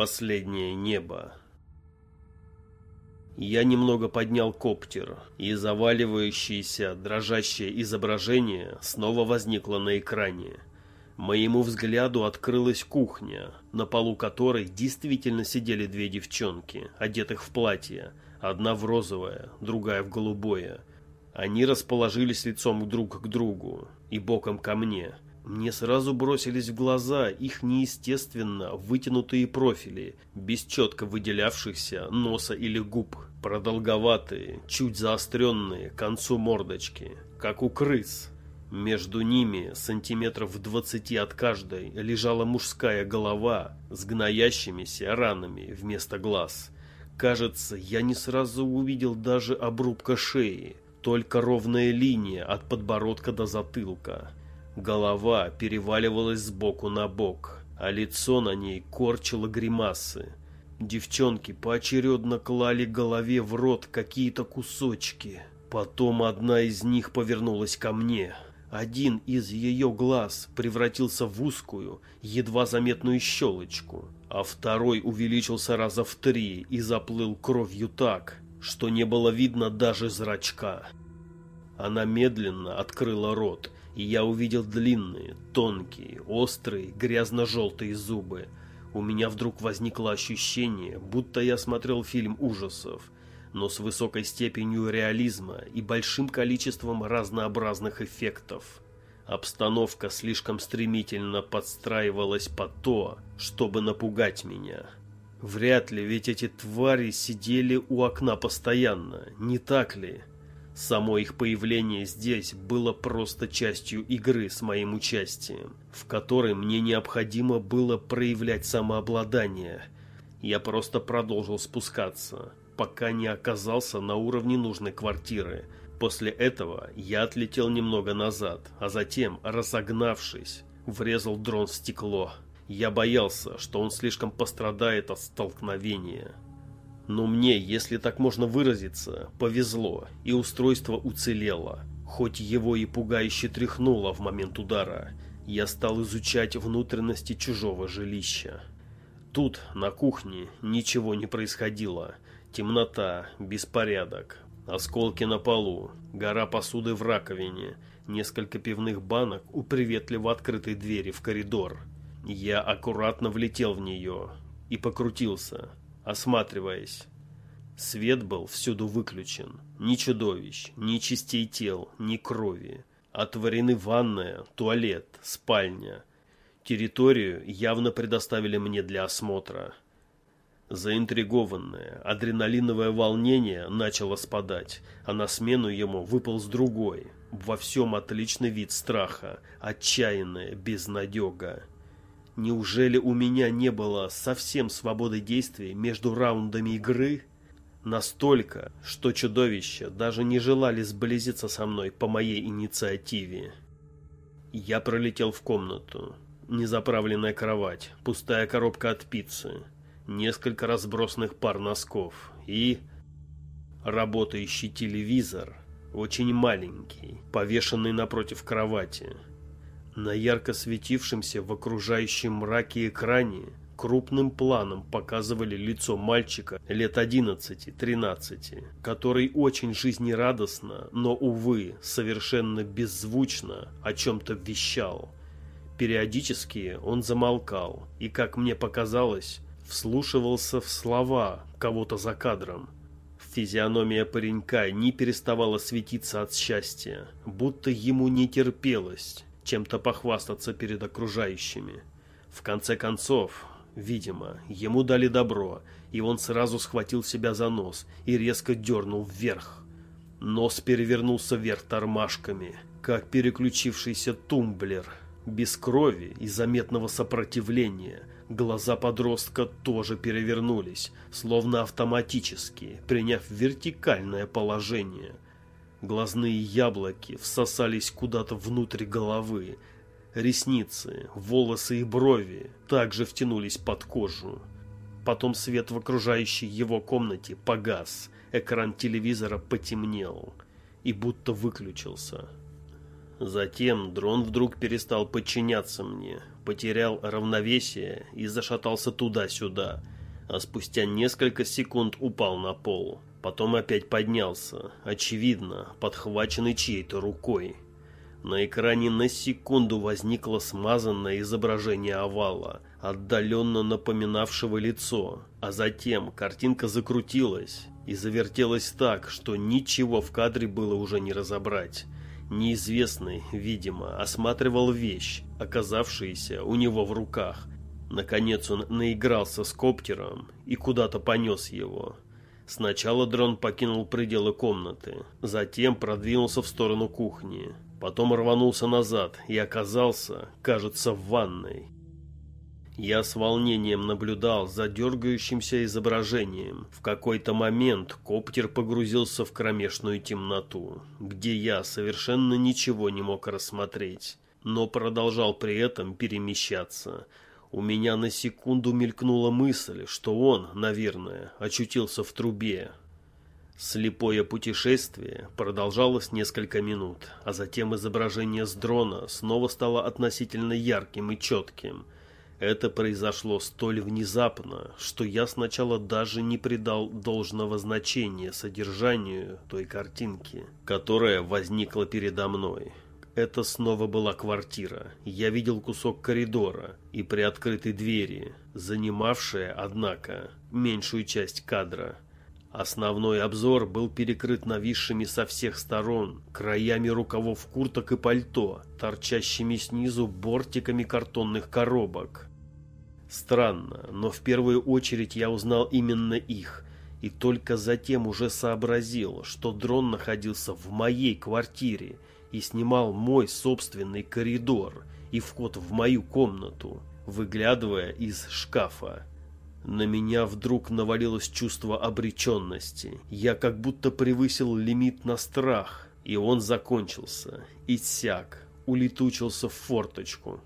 Последнее небо. Я немного поднял коптер, и заваливающееся, дрожащее изображение снова возникло на экране. Моему взгляду открылась кухня, на полу которой действительно сидели две девчонки, одетых в платье, одна в розовое, другая в голубое. Они расположились лицом друг к другу и боком ко мне – мне сразу бросились в глаза их неестественно вытянутые профили, без четко выделявшихся носа или губ, продолговатые, чуть заостренные к концу мордочки, как у крыс. Между ними, сантиметров в двадцати от каждой, лежала мужская голова с гноящимися ранами вместо глаз. Кажется, я не сразу увидел даже обрубка шеи, только ровная линия от подбородка до затылка. Голова переваливалась с боку на бок, а лицо на ней корчило гримасы. Девчонки поочередно клали голове в рот какие-то кусочки. Потом одна из них повернулась ко мне. Один из ее глаз превратился в узкую, едва заметную щелочку, а второй увеличился раза в три и заплыл кровью так, что не было видно даже зрачка. Она медленно открыла рот и я увидел длинные, тонкие, острые, грязно-желтые зубы. У меня вдруг возникло ощущение, будто я смотрел фильм ужасов, но с высокой степенью реализма и большим количеством разнообразных эффектов. Обстановка слишком стремительно подстраивалась под то, чтобы напугать меня. Вряд ли ведь эти твари сидели у окна постоянно, не так ли? Само их появление здесь было просто частью игры с моим участием, в которой мне необходимо было проявлять самообладание. Я просто продолжил спускаться, пока не оказался на уровне нужной квартиры. После этого я отлетел немного назад, а затем, разогнавшись, врезал дрон в стекло. Я боялся, что он слишком пострадает от столкновения. Но мне, если так можно выразиться, повезло, и устройство уцелело. Хоть его и пугающе тряхнуло в момент удара, я стал изучать внутренности чужого жилища. Тут, на кухне, ничего не происходило. Темнота, беспорядок, осколки на полу, гора посуды в раковине, несколько пивных банок у приветливо открытой двери в коридор. Я аккуратно влетел в нее и покрутился, осматриваясь. Свет был всюду выключен. Ни чудовищ, ни частей тел, ни крови. Отворены ванная, туалет, спальня. Территорию явно предоставили мне для осмотра. Заинтригованное, адреналиновое волнение начало спадать, а на смену ему выпал с другой, во всем отличный вид страха, отчаянная безнадега. Неужели у меня не было совсем свободы действий между раундами игры? Настолько, что чудовища даже не желали сблизиться со мной по моей инициативе. Я пролетел в комнату. Незаправленная кровать, пустая коробка от пиццы, несколько разбросанных пар носков и... Работающий телевизор, очень маленький, повешенный напротив кровати. На ярко светившемся в окружающем мраке экране крупным планом показывали лицо мальчика лет 11-13, который очень жизнерадостно, но, увы, совершенно беззвучно о чем-то вещал. Периодически он замолкал и, как мне показалось, вслушивался в слова кого-то за кадром. Физиономия паренька не переставала светиться от счастья, будто ему не терпелось чем-то похвастаться перед окружающими. В конце концов, видимо, ему дали добро, и он сразу схватил себя за нос и резко дернул вверх. Нос перевернулся вверх тормашками, как переключившийся тумблер. Без крови и заметного сопротивления глаза подростка тоже перевернулись, словно автоматически, приняв вертикальное положение – Глазные яблоки всосались куда-то внутрь головы. Ресницы, волосы и брови также втянулись под кожу. Потом свет в окружающей его комнате погас, экран телевизора потемнел и будто выключился. Затем дрон вдруг перестал подчиняться мне, потерял равновесие и зашатался туда-сюда, а спустя несколько секунд упал на пол. Потом опять поднялся, очевидно, подхваченный чьей-то рукой. На экране на секунду возникло смазанное изображение овала, отдаленно напоминавшего лицо, а затем картинка закрутилась и завертелась так, что ничего в кадре было уже не разобрать. Неизвестный, видимо, осматривал вещь, оказавшуюся у него в руках. Наконец он наигрался с коптером и куда-то понес его. Сначала дрон покинул пределы комнаты, затем продвинулся в сторону кухни. Потом рванулся назад и оказался, кажется, в ванной. Я с волнением наблюдал за дергающимся изображением. В какой-то момент коптер погрузился в кромешную темноту, где я совершенно ничего не мог рассмотреть, но продолжал при этом перемещаться. У меня на секунду мелькнула мысль, что он, наверное, очутился в трубе, Слепое путешествие продолжалось несколько минут, а затем изображение с дрона снова стало относительно ярким и четким. Это произошло столь внезапно, что я сначала даже не придал должного значения содержанию той картинки, которая возникла передо мной. Это снова была квартира. Я видел кусок коридора и приоткрытой двери, занимавшая, однако, меньшую часть кадра. Основной обзор был перекрыт нависшими со всех сторон, краями рукавов курток и пальто, торчащими снизу бортиками картонных коробок. Странно, но в первую очередь я узнал именно их, и только затем уже сообразил, что дрон находился в моей квартире и снимал мой собственный коридор и вход в мою комнату, выглядывая из шкафа. На меня вдруг навалилось чувство обреченности. Я как будто превысил лимит на страх, и он закончился, иссяк, улетучился в форточку.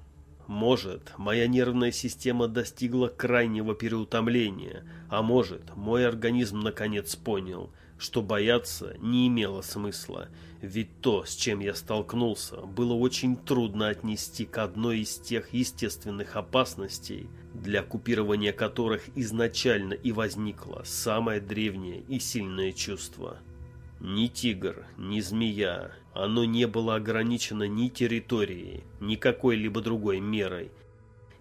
Может, моя нервная система достигла крайнего переутомления, а может, мой организм наконец понял – что бояться не имело смысла, ведь то, с чем я столкнулся, было очень трудно отнести к одной из тех естественных опасностей, для купирования которых изначально и возникло самое древнее и сильное чувство. Ни тигр, ни змея, оно не было ограничено ни территорией, ни какой-либо другой мерой,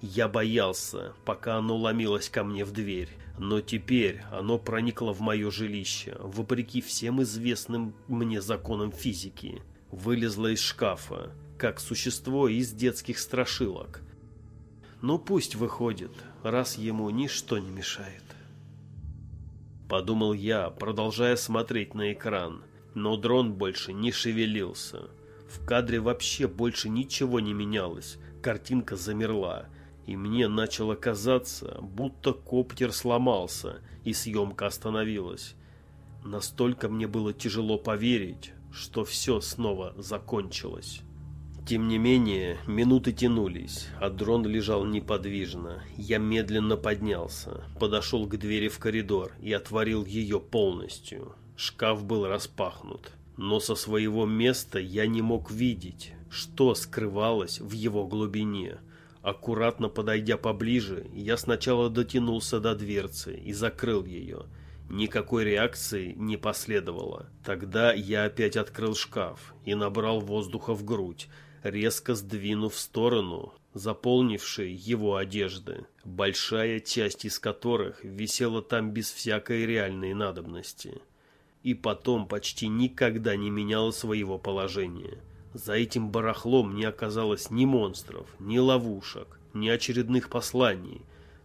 я боялся, пока оно ломилось ко мне в дверь, но теперь оно проникло в мое жилище, вопреки всем известным мне законам физики. Вылезло из шкафа, как существо из детских страшилок. Ну пусть выходит, раз ему ничто не мешает. Подумал я, продолжая смотреть на экран, но дрон больше не шевелился. В кадре вообще больше ничего не менялось, картинка замерла и мне начало казаться, будто коптер сломался, и съемка остановилась. Настолько мне было тяжело поверить, что все снова закончилось. Тем не менее, минуты тянулись, а дрон лежал неподвижно. Я медленно поднялся, подошел к двери в коридор и отворил ее полностью. Шкаф был распахнут, но со своего места я не мог видеть, что скрывалось в его глубине – Аккуратно подойдя поближе, я сначала дотянулся до дверцы и закрыл ее. Никакой реакции не последовало. Тогда я опять открыл шкаф и набрал воздуха в грудь, резко сдвинув в сторону заполнившие его одежды, большая часть из которых висела там без всякой реальной надобности. И потом почти никогда не меняла своего положения. За этим барахлом не оказалось ни монстров, ни ловушек, ни очередных посланий,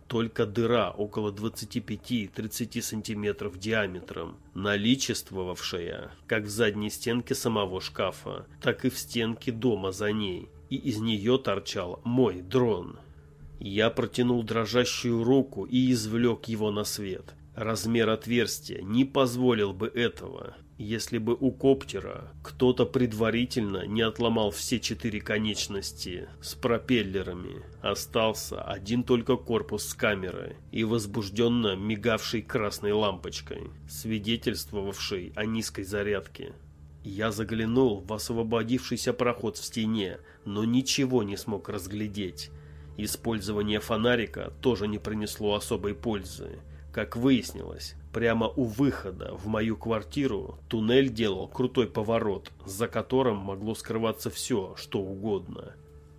только дыра около 25-30 сантиметров диаметром, наличествовавшая как в задней стенке самого шкафа, так и в стенке дома за ней, и из нее торчал мой дрон. Я протянул дрожащую руку и извлек его на свет. Размер отверстия не позволил бы этого, если бы у коптера кто-то предварительно не отломал все четыре конечности с пропеллерами. Остался один только корпус с камерой и возбужденно мигавший красной лампочкой, свидетельствовавшей о низкой зарядке. Я заглянул в освободившийся проход в стене, но ничего не смог разглядеть. Использование фонарика тоже не принесло особой пользы. Как выяснилось, прямо у выхода в мою квартиру туннель делал крутой поворот, за которым могло скрываться все, что угодно.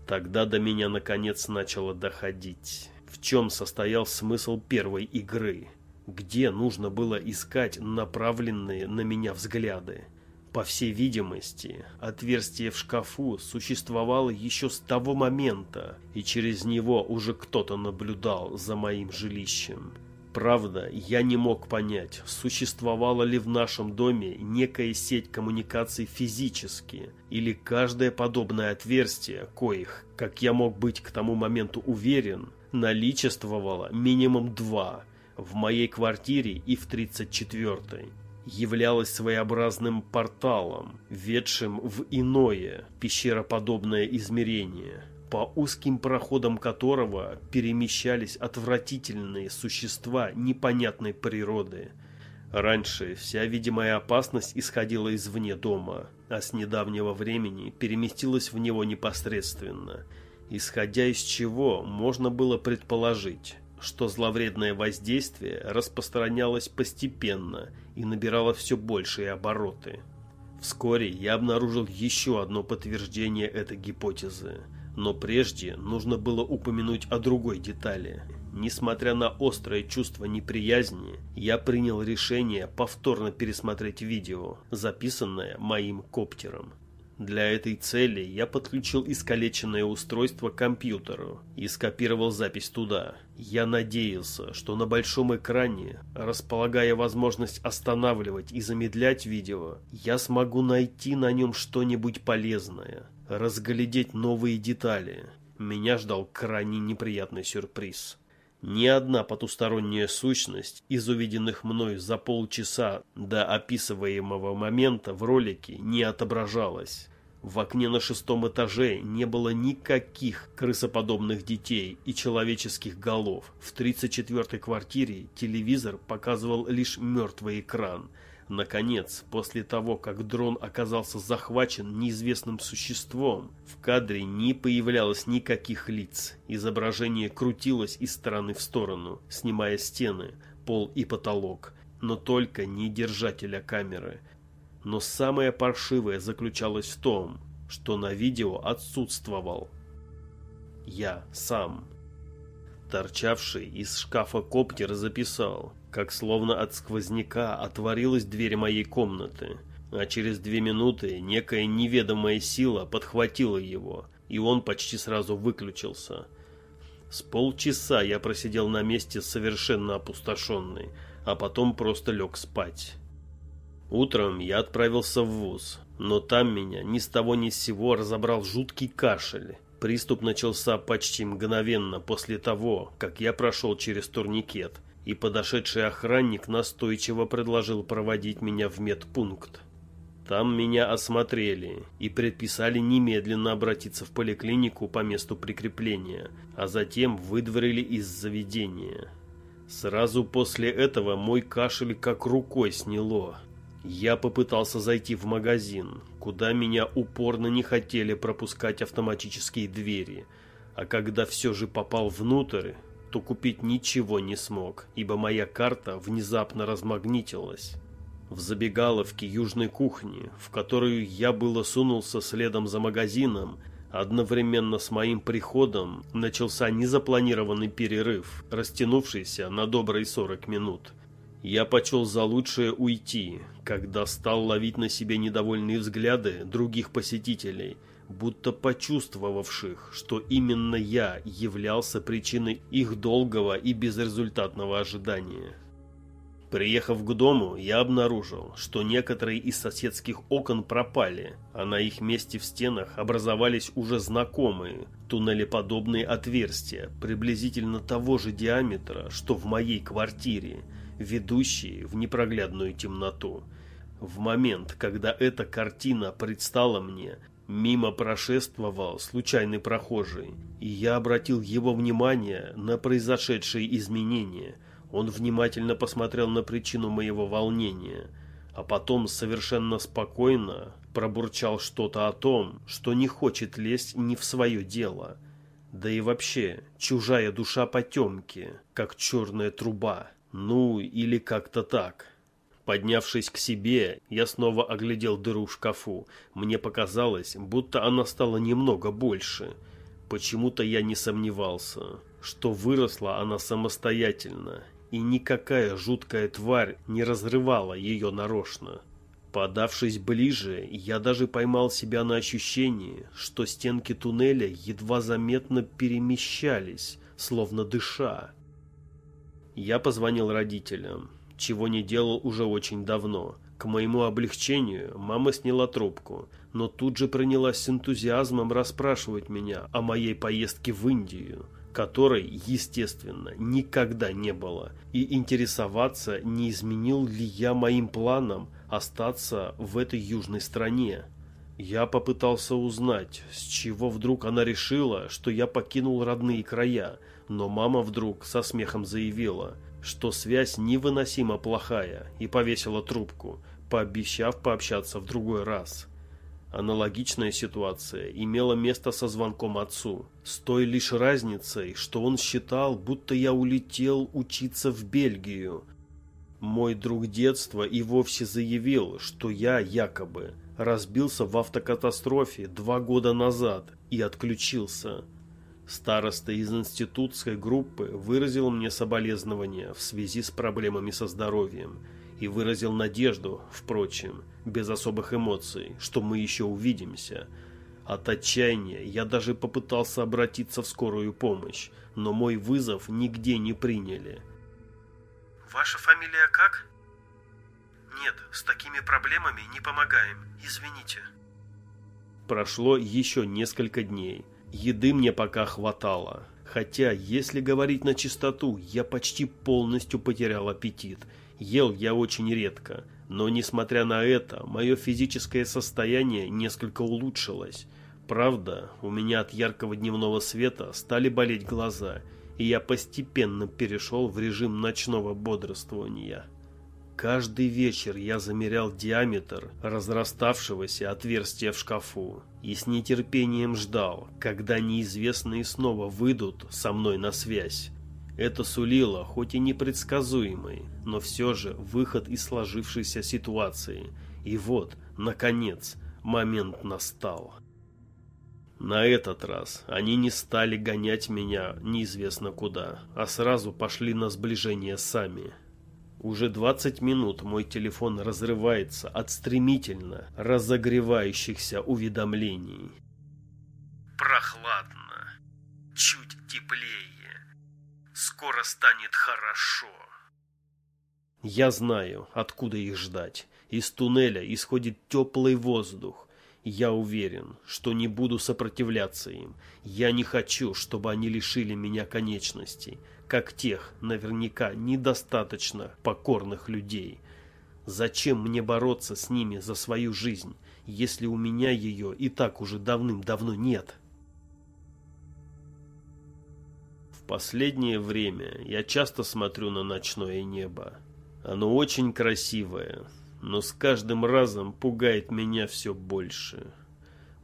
Тогда до меня наконец начало доходить. В чем состоял смысл первой игры? Где нужно было искать направленные на меня взгляды? По всей видимости, отверстие в шкафу существовало еще с того момента, и через него уже кто-то наблюдал за моим жилищем. Правда, я не мог понять, существовала ли в нашем доме некая сеть коммуникаций физически, или каждое подобное отверстие, коих, как я мог быть к тому моменту уверен, наличествовало минимум два в моей квартире и в 34-й являлось своеобразным порталом, ведшим в иное, пещероподобное измерение, по узким проходам которого перемещались отвратительные существа непонятной природы. Раньше вся видимая опасность исходила извне дома, а с недавнего времени переместилась в него непосредственно, исходя из чего можно было предположить, что зловредное воздействие распространялось постепенно и набирало все большие обороты. Вскоре я обнаружил еще одно подтверждение этой гипотезы, но прежде нужно было упомянуть о другой детали. Несмотря на острое чувство неприязни, я принял решение повторно пересмотреть видео, записанное моим коптером. Для этой цели я подключил искалеченное устройство к компьютеру и скопировал запись туда. Я надеялся, что на большом экране, располагая возможность останавливать и замедлять видео, я смогу найти на нем что-нибудь полезное, разглядеть новые детали. Меня ждал крайне неприятный сюрприз. Ни одна потусторонняя сущность из увиденных мной за полчаса до описываемого момента в ролике не отображалась. В окне на шестом этаже не было никаких крысоподобных детей и человеческих голов. В 34-й квартире телевизор показывал лишь мертвый экран. Наконец, после того, как дрон оказался захвачен неизвестным существом, в кадре не появлялось никаких лиц. Изображение крутилось из стороны в сторону, снимая стены, пол и потолок, но только не держателя камеры. Но самое паршивое заключалось в том, что на видео отсутствовал я сам. Торчавший из шкафа коптер записал, как словно от сквозняка отворилась дверь моей комнаты, а через две минуты некая неведомая сила подхватила его, и он почти сразу выключился. С полчаса я просидел на месте совершенно опустошенный, а потом просто лег спать. Утром я отправился в вуз, но там меня ни с того ни с сего разобрал жуткий кашель. Приступ начался почти мгновенно после того, как я прошел через турникет, и подошедший охранник настойчиво предложил проводить меня в медпункт. Там меня осмотрели и предписали немедленно обратиться в поликлинику по месту прикрепления, а затем выдворили из заведения. Сразу после этого мой кашель как рукой сняло. Я попытался зайти в магазин, куда меня упорно не хотели пропускать автоматические двери, а когда все же попал внутрь, то купить ничего не смог, ибо моя карта внезапно размагнитилась. В забегаловке южной кухни, в которую я было сунулся следом за магазином, одновременно с моим приходом начался незапланированный перерыв, растянувшийся на добрые 40 минут. Я почел за лучшее уйти, когда стал ловить на себе недовольные взгляды других посетителей, будто почувствовавших, что именно я являлся причиной их долгого и безрезультатного ожидания. Приехав к дому, я обнаружил, что некоторые из соседских окон пропали, а на их месте в стенах образовались уже знакомые, туннелеподобные отверстия, приблизительно того же диаметра, что в моей квартире – ведущие в непроглядную темноту. В момент, когда эта картина предстала мне, мимо прошествовал случайный прохожий, и я обратил его внимание на произошедшие изменения. Он внимательно посмотрел на причину моего волнения, а потом совершенно спокойно пробурчал что-то о том, что не хочет лезть не в свое дело. Да и вообще, чужая душа потемки, как черная труба. Ну, или как-то так. Поднявшись к себе, я снова оглядел дыру в шкафу. Мне показалось, будто она стала немного больше. Почему-то я не сомневался, что выросла она самостоятельно, и никакая жуткая тварь не разрывала ее нарочно. Подавшись ближе, я даже поймал себя на ощущении, что стенки туннеля едва заметно перемещались, словно дыша. Я позвонил родителям чего не делал уже очень давно. К моему облегчению мама сняла трубку, но тут же принялась с энтузиазмом расспрашивать меня о моей поездке в Индию, которой, естественно, никогда не было, и интересоваться, не изменил ли я моим планам остаться в этой южной стране. Я попытался узнать, с чего вдруг она решила, что я покинул родные края, но мама вдруг со смехом заявила – что связь невыносимо плохая, и повесила трубку, пообещав пообщаться в другой раз. Аналогичная ситуация имела место со звонком отцу, с той лишь разницей, что он считал, будто я улетел учиться в Бельгию. Мой друг детства и вовсе заявил, что я якобы разбился в автокатастрофе два года назад и отключился. Староста из институтской группы выразил мне соболезнования в связи с проблемами со здоровьем и выразил надежду, впрочем, без особых эмоций, что мы еще увидимся. От отчаяния я даже попытался обратиться в скорую помощь, но мой вызов нигде не приняли. «Ваша фамилия как?» «Нет, с такими проблемами не помогаем, извините». Прошло еще несколько дней. Еды мне пока хватало. Хотя, если говорить на чистоту, я почти полностью потерял аппетит. Ел я очень редко. Но, несмотря на это, мое физическое состояние несколько улучшилось. Правда, у меня от яркого дневного света стали болеть глаза, и я постепенно перешел в режим ночного бодрствования. Каждый вечер я замерял диаметр разраставшегося отверстия в шкафу и с нетерпением ждал, когда неизвестные снова выйдут со мной на связь. Это сулило, хоть и непредсказуемый, но все же выход из сложившейся ситуации. И вот, наконец, момент настал. На этот раз они не стали гонять меня неизвестно куда, а сразу пошли на сближение сами. Уже 20 минут мой телефон разрывается от стремительно разогревающихся уведомлений. Прохладно. Чуть теплее. Скоро станет хорошо. Я знаю, откуда их ждать. Из туннеля исходит теплый воздух. Я уверен, что не буду сопротивляться им. Я не хочу, чтобы они лишили меня конечностей как тех, наверняка, недостаточно покорных людей. Зачем мне бороться с ними за свою жизнь, если у меня ее и так уже давным-давно нет? В последнее время я часто смотрю на ночное небо. Оно очень красивое, но с каждым разом пугает меня все больше.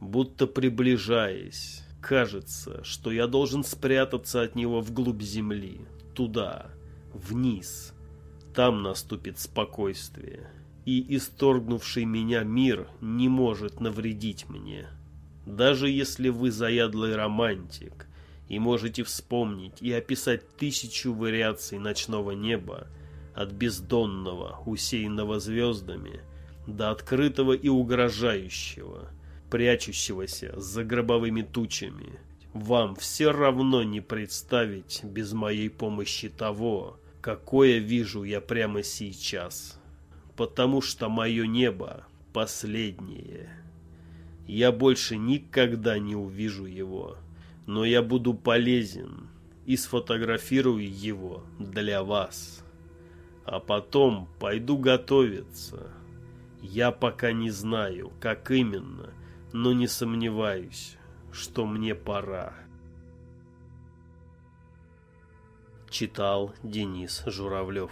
Будто приближаясь, кажется, что я должен спрятаться от него вглубь земли, туда, вниз. Там наступит спокойствие, и исторгнувший меня мир не может навредить мне. Даже если вы заядлый романтик и можете вспомнить и описать тысячу вариаций ночного неба, от бездонного, усеянного звездами, до открытого и угрожающего – прячущегося за гробовыми тучами. Вам все равно не представить без моей помощи того, какое вижу я прямо сейчас. Потому что мое небо последнее. Я больше никогда не увижу его, но я буду полезен и сфотографирую его для вас. А потом пойду готовиться. Я пока не знаю, как именно – но не сомневаюсь, что мне пора. Читал Денис Журавлев